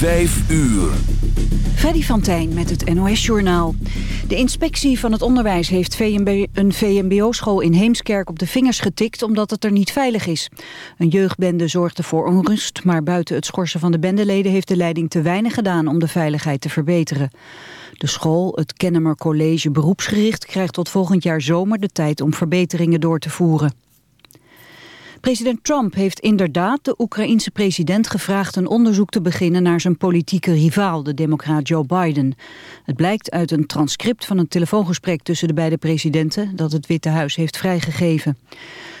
Vijf uur. Freddy van Tijn met het NOS-journaal. De inspectie van het onderwijs heeft VMB, een VMBO-school in Heemskerk op de vingers getikt omdat het er niet veilig is. Een jeugdbende zorgde voor onrust, maar buiten het schorsen van de bendeleden heeft de leiding te weinig gedaan om de veiligheid te verbeteren. De school, het Kennemer College Beroepsgericht, krijgt tot volgend jaar zomer de tijd om verbeteringen door te voeren. President Trump heeft inderdaad de Oekraïense president gevraagd een onderzoek te beginnen naar zijn politieke rivaal, de democraat Joe Biden. Het blijkt uit een transcript van een telefoongesprek tussen de beide presidenten dat het Witte Huis heeft vrijgegeven.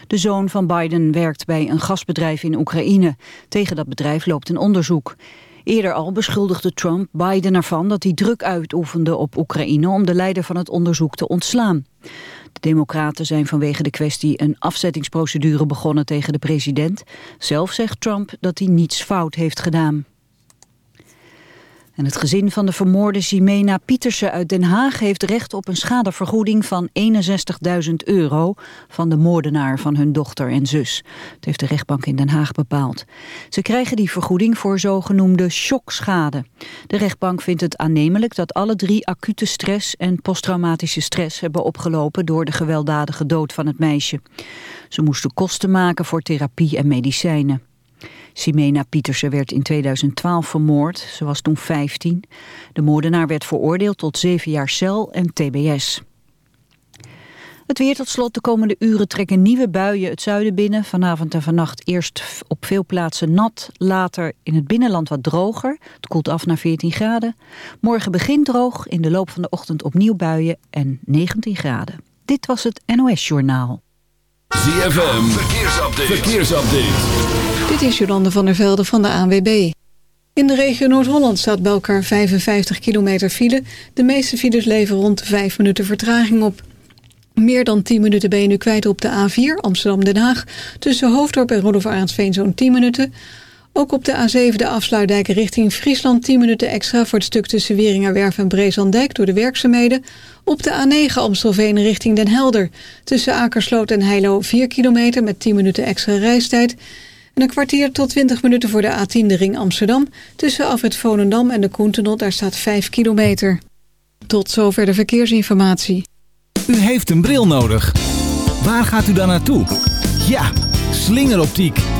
De zoon van Biden werkt bij een gasbedrijf in Oekraïne. Tegen dat bedrijf loopt een onderzoek. Eerder al beschuldigde Trump Biden ervan dat hij druk uitoefende op Oekraïne om de leider van het onderzoek te ontslaan. De democraten zijn vanwege de kwestie een afzettingsprocedure begonnen tegen de president. Zelf zegt Trump dat hij niets fout heeft gedaan. En het gezin van de vermoorde Jimena Pietersen uit Den Haag heeft recht op een schadevergoeding van 61.000 euro van de moordenaar van hun dochter en zus. Dat heeft de rechtbank in Den Haag bepaald. Ze krijgen die vergoeding voor zogenoemde shockschade. De rechtbank vindt het aannemelijk dat alle drie acute stress en posttraumatische stress hebben opgelopen door de gewelddadige dood van het meisje. Ze moesten kosten maken voor therapie en medicijnen. Simena Pietersen werd in 2012 vermoord. Ze was toen 15. De moordenaar werd veroordeeld tot zeven jaar cel en tbs. Het weer tot slot. De komende uren trekken nieuwe buien het zuiden binnen. Vanavond en vannacht eerst op veel plaatsen nat. Later in het binnenland wat droger. Het koelt af naar 14 graden. Morgen begint droog. In de loop van de ochtend opnieuw buien en 19 graden. Dit was het NOS Journaal. ZFM. Verkeersupdate. Verkeersupdate. Dit is Jolande van der Velde van de ANWB. In de regio Noord-Holland staat bij elkaar 55 kilometer file. De meeste files leveren rond de 5 minuten vertraging op. Meer dan 10 minuten ben je nu kwijt op de A4 Amsterdam-Den Haag. Tussen Hoofddorp en Rudolf Arendsveen zo'n 10 minuten. Ook op de A7 de afsluitdijk richting Friesland 10 minuten extra... voor het stuk tussen Wieringerwerf en Brezandijk door de werkzaamheden. Op de A9 Amstelveen richting Den Helder. Tussen Akersloot en Heilo 4 kilometer met 10 minuten extra reistijd... En een kwartier tot 20 minuten voor de A10 de ring Amsterdam. Tussen Afrit Volendam en de Koentenot, daar staat 5 kilometer. Tot zover de verkeersinformatie. U heeft een bril nodig. Waar gaat u dan naartoe? Ja, slingeroptiek.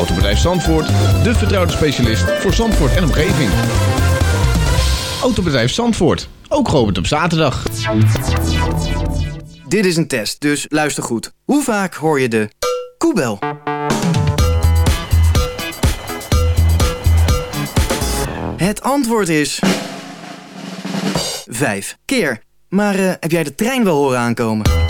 Autobedrijf Zandvoort, de vertrouwde specialist voor Zandvoort en omgeving. Autobedrijf Zandvoort, ook geopend op zaterdag. Dit is een test, dus luister goed. Hoe vaak hoor je de koebel? Het antwoord is... Vijf keer. Maar eh, heb jij de trein wel horen aankomen?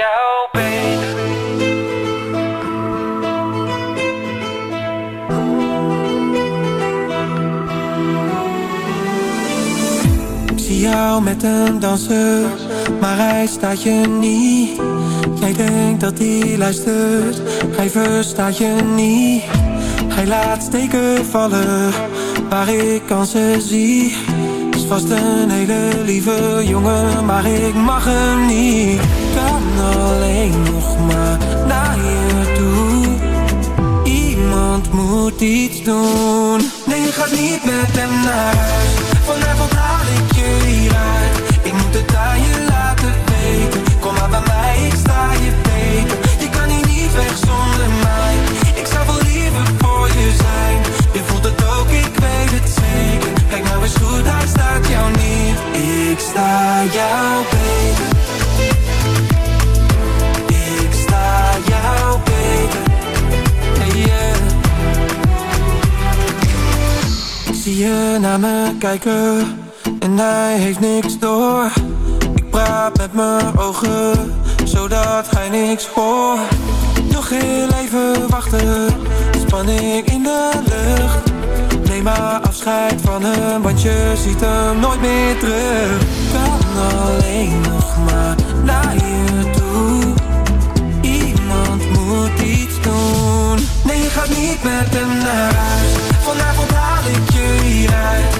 jou beter. Ik zie jou met een danser, maar hij staat je niet. Jij denkt dat hij luistert, hij verstaat je niet. Hij laat steken vallen, waar ik kansen zie. Is vast een hele lieve jongen, maar ik mag hem niet. Kan alleen nog maar naar je toe. Iemand moet iets doen. Nee, je gaat niet met hem naar huis. Vanavond kijken en hij heeft niks door. Ik praat met mijn ogen, zodat hij niks hoort. Nog heel even wachten, spanning in de lucht. Neem maar afscheid van hem, want je ziet hem nooit meer terug. Kan alleen nog maar naar je toe. Iemand moet iets doen. Nee, je gaat niet met hem naar huis. Vanavond haal ik je hieruit.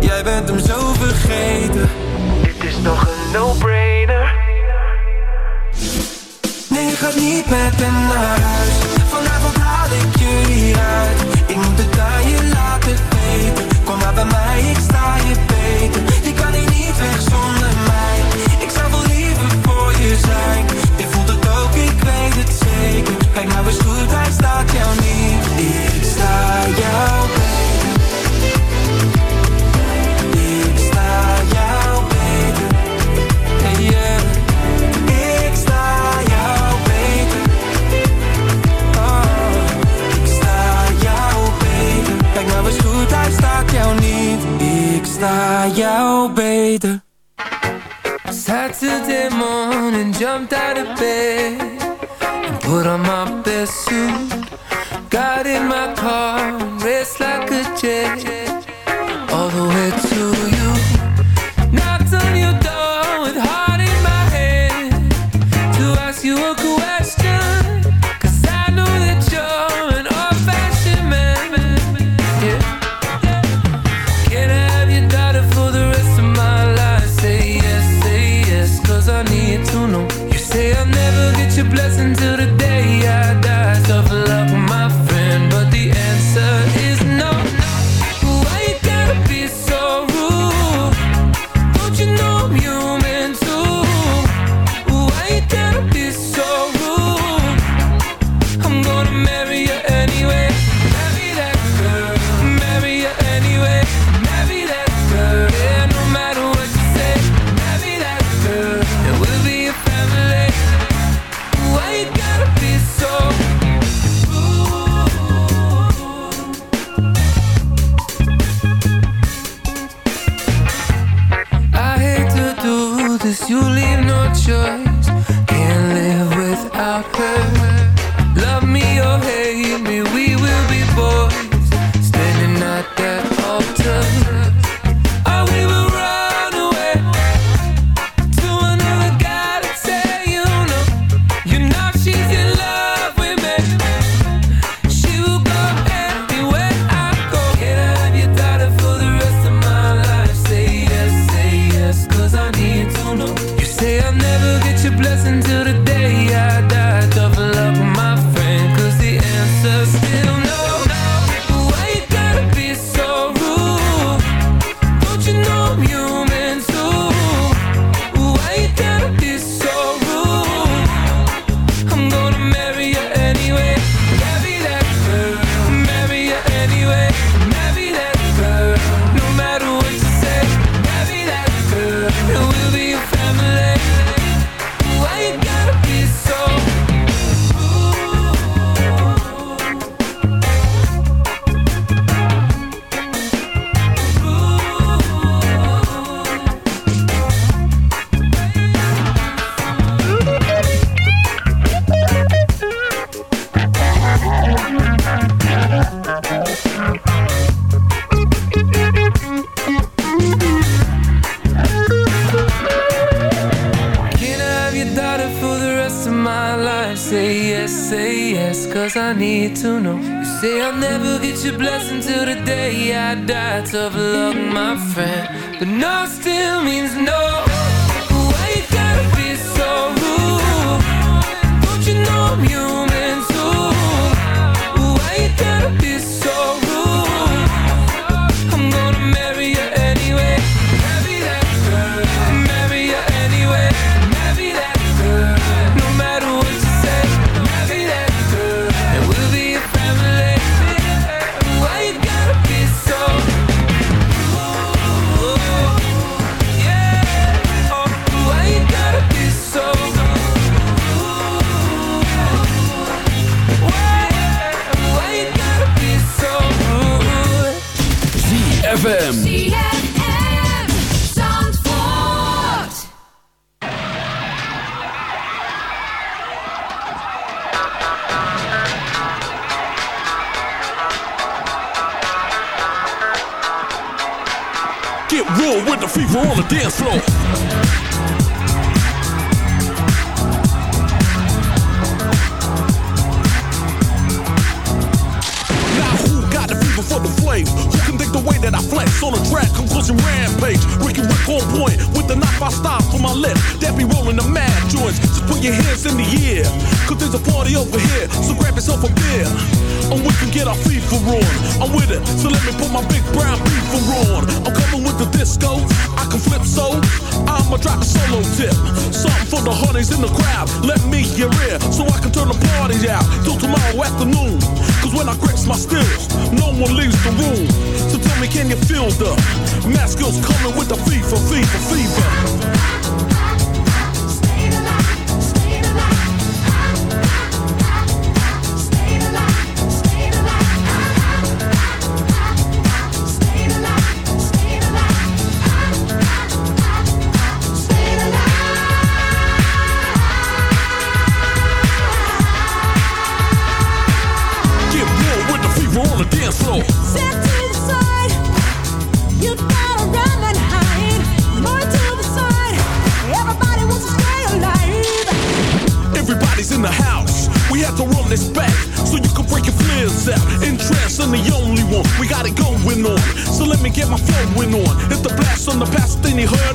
jij bent hem zo vergeten. Dit is nog een no-brainer. Nee, je gaat niet met hem naar huis. Vanavond haal ik je hieruit. Ik moet het aan je laten weten. Kom maar bij mij, ik sta je beter. Je kan hier niet weg zonder mij. Ik zou wel liever voor je zijn. Je voelt het ook, ik weet het zeker. Kijk nou eens goed, hij staat jou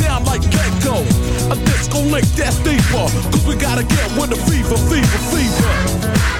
down like Gecko. A disco link that's deeper. Cause we gotta get with the fever, fever, fever.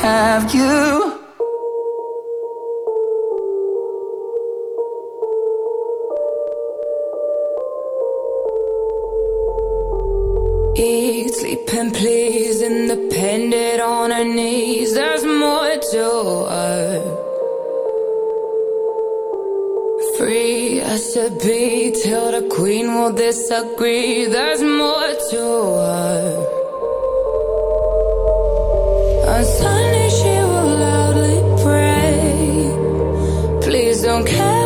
Have you? Eat, sleep, and please, independent on her knees. There's more to her. Free as to be till the queen will disagree. There's more to her. Don't care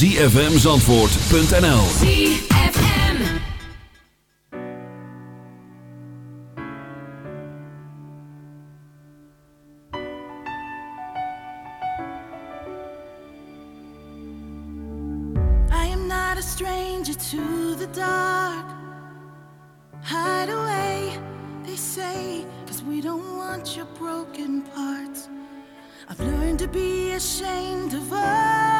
zfmzandvoort.nl ZFM. I am not a stranger to the dark. Hide away, they say Cause we don't want your broken parts. I've learned to be ashamed of us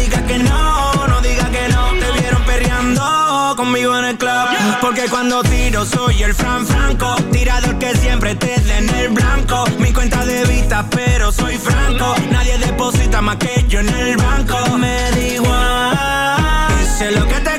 Digas que no, no digas que no. Te vieron perreando conmigo en el club. Porque cuando tiro soy el Fran Franco. Tirador que siempre te en el blanco. Mi cuenta de vista, pero soy franco. Nadie deposita más que yo en el banco. Me da igual. Dice lo que te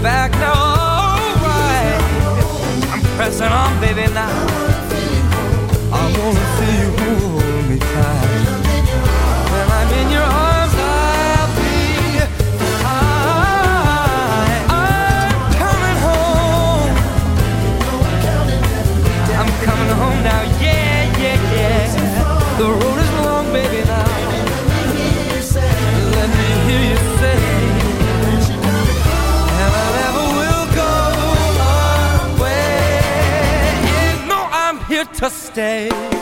back now, alright. I'm pressing on, baby, now. Stay.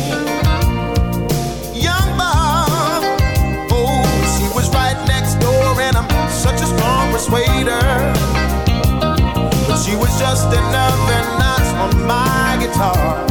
Just another notch on my guitar.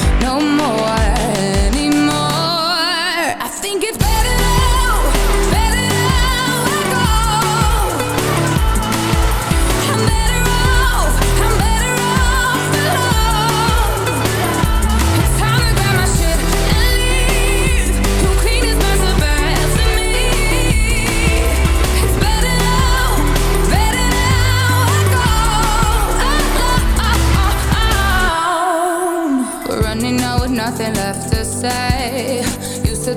More